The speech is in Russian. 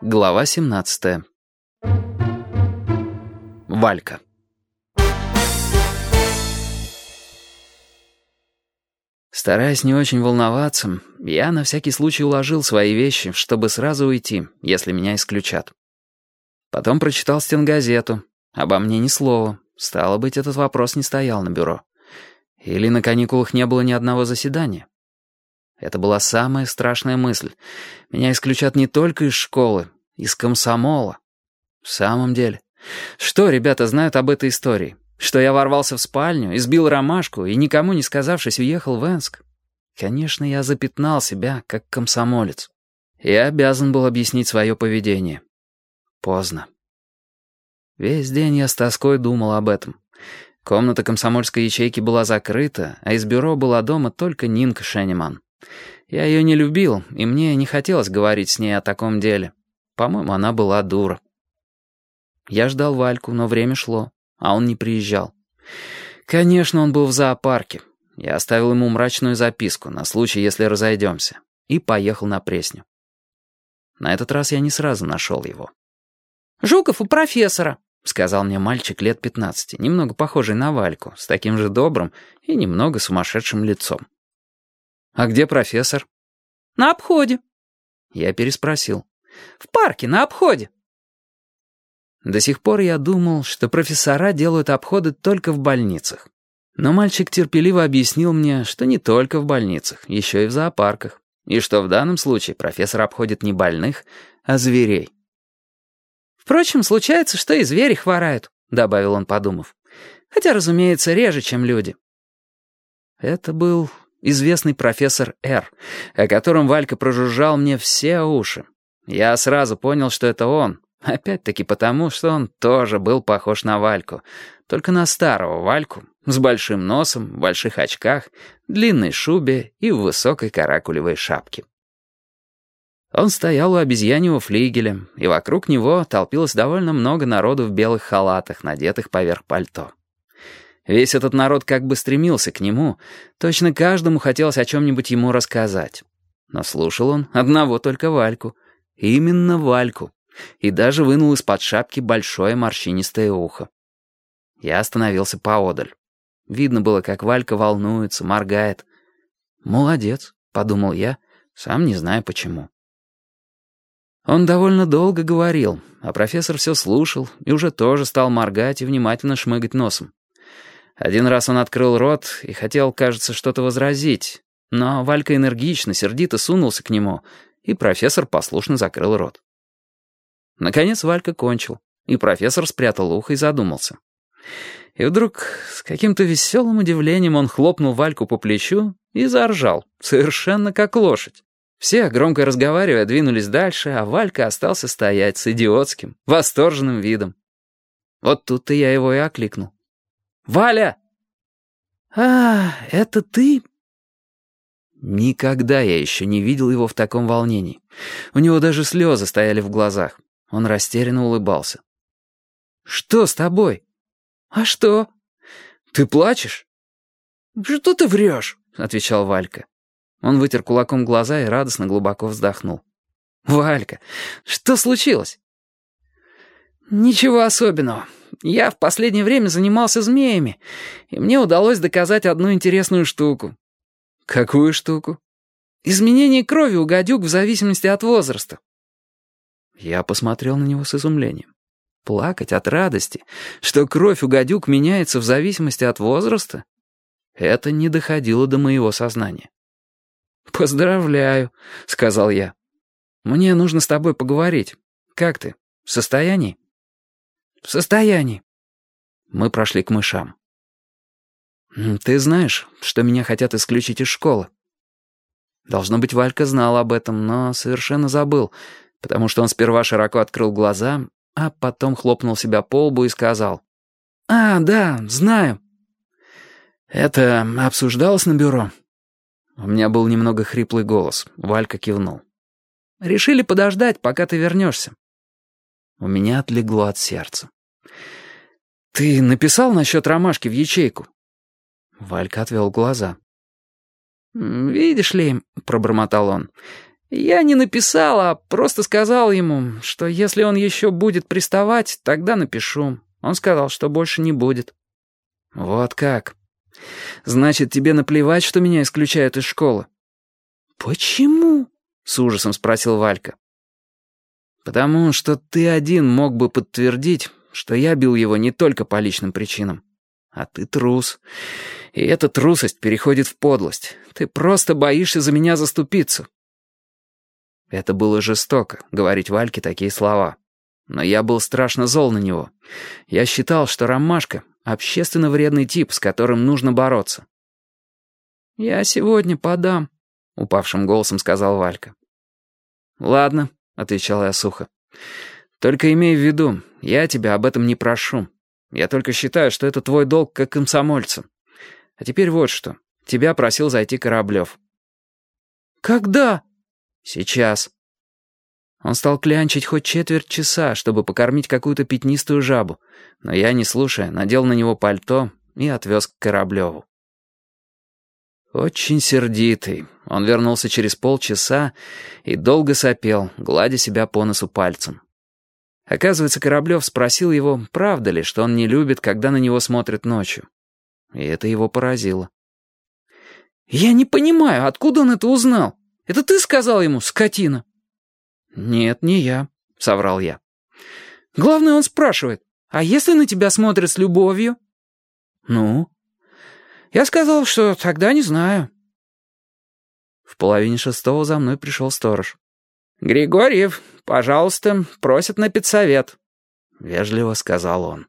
Глава 17. Валька. Стараясь не очень волноваться, я на всякий случай уложил свои вещи, чтобы сразу уйти, если меня исключат. Потом прочитал стенгазету. Обо мне ни слова. Стало быть, этот вопрос не стоял на бюро. Или на каникулах не было ни одного заседания. Это была самая страшная мысль. Меня исключат не только из школы, из комсомола. В самом деле. Что ребята знают об этой истории? Что я ворвался в спальню, избил ромашку и, никому не сказавшись, уехал в Энск? Конечно, я запятнал себя, как комсомолец. Я обязан был объяснить свое поведение. Поздно. Весь день я с тоской думал об этом. Комната комсомольской ячейки была закрыта, а из бюро была дома только Нинка Шенеман. Я ее не любил, и мне не хотелось говорить с ней о таком деле. По-моему, она была дура. Я ждал Вальку, но время шло, а он не приезжал. Конечно, он был в зоопарке. Я оставил ему мрачную записку на случай, если разойдемся, и поехал на Пресню. На этот раз я не сразу нашел его. «Жуков у профессора», — сказал мне мальчик лет пятнадцати, немного похожий на Вальку, с таким же добрым и немного сумасшедшим лицом. «А где профессор?» «На обходе». Я переспросил. «В парке, на обходе». До сих пор я думал, что профессора делают обходы только в больницах. Но мальчик терпеливо объяснил мне, что не только в больницах, еще и в зоопарках, и что в данном случае профессор обходит не больных, а зверей. «Впрочем, случается, что и звери хворают», — добавил он, подумав. «Хотя, разумеется, реже, чем люди». Это был известный профессор Р, о котором Валька прожужжал мне все уши. Я сразу понял, что это он, опять-таки потому, что он тоже был похож на Вальку, только на старого Вальку, с большим носом, в больших очках, длинной шубе и в высокой каракулевой шапке. Он стоял у обезьяньего флигеля, и вокруг него толпилось довольно много народу в белых халатах, надетых поверх пальто. Весь этот народ как бы стремился к нему, точно каждому хотелось о чем-нибудь ему рассказать. Но слушал он одного только Вальку. Именно Вальку. И даже вынул из-под шапки большое морщинистое ухо. Я остановился поодаль. Видно было, как Валька волнуется, моргает. «Молодец», — подумал я, сам не знаю почему. Он довольно долго говорил, а профессор все слушал и уже тоже стал моргать и внимательно шмыгать носом. Один раз он открыл рот и хотел, кажется, что-то возразить, но Валька энергично, сердито сунулся к нему, и профессор послушно закрыл рот. Наконец Валька кончил, и профессор спрятал ухо и задумался. И вдруг с каким-то веселым удивлением он хлопнул Вальку по плечу и заржал, совершенно как лошадь. Все, громко разговаривая, двинулись дальше, а Валька остался стоять с идиотским, восторженным видом. Вот тут-то я его и окликнул. «Валя!» «А, это ты?» Никогда я еще не видел его в таком волнении. У него даже слезы стояли в глазах. Он растерянно улыбался. «Что с тобой?» «А что?» «Ты плачешь?» «Что ты врешь?» — отвечал Валька. Он вытер кулаком глаза и радостно глубоко вздохнул. «Валька, что случилось?» «Ничего особенного. Я в последнее время занимался змеями, и мне удалось доказать одну интересную штуку». «Какую штуку?» «Изменение крови у гадюк в зависимости от возраста». Я посмотрел на него с изумлением. Плакать от радости, что кровь у гадюк меняется в зависимости от возраста? Это не доходило до моего сознания. «Поздравляю», — сказал я. «Мне нужно с тобой поговорить. Как ты? В состоянии?» «В состоянии». Мы прошли к мышам. «Ты знаешь, что меня хотят исключить из школы?» Должно быть, Валька знал об этом, но совершенно забыл, потому что он сперва широко открыл глаза, а потом хлопнул себя по лбу и сказал. «А, да, знаю». «Это обсуждалось на бюро?» У меня был немного хриплый голос. Валька кивнул. «Решили подождать, пока ты вернешься». У меня отлегло от сердца. «Ты написал насчет ромашки в ячейку?» Валька отвел глаза. «Видишь ли», — пробормотал он, Я не написал, а просто сказал ему, что если он еще будет приставать, тогда напишу. Он сказал, что больше не будет. Вот как. Значит, тебе наплевать, что меня исключают из школы? Почему? С ужасом спросил Валька. Потому что ты один мог бы подтвердить, что я бил его не только по личным причинам. А ты трус. И эта трусость переходит в подлость. Ты просто боишься за меня заступиться. Это было жестоко, говорить Вальке такие слова. Но я был страшно зол на него. Я считал, что Ромашка — общественно вредный тип, с которым нужно бороться. «Я сегодня подам», — упавшим голосом сказал Валька. «Ладно», — отвечал я сухо. «Только имей в виду, я тебя об этом не прошу. Я только считаю, что это твой долг как комсомольца. А теперь вот что. Тебя просил зайти Кораблев». «Когда?» «Сейчас». Он стал клянчить хоть четверть часа, чтобы покормить какую-то пятнистую жабу, но я, не слушая, надел на него пальто и отвез к Кораблеву. Очень сердитый, он вернулся через полчаса и долго сопел, гладя себя по носу пальцем. Оказывается, Кораблев спросил его, правда ли, что он не любит, когда на него смотрят ночью. И это его поразило. «Я не понимаю, откуда он это узнал?» Это ты сказал ему, скотина?» «Нет, не я», — соврал я. «Главное, он спрашивает, а если на тебя смотрят с любовью?» «Ну?» «Я сказал, что тогда не знаю». В половине шестого за мной пришел сторож. «Григорьев, пожалуйста, просят на педсовет», — вежливо сказал он.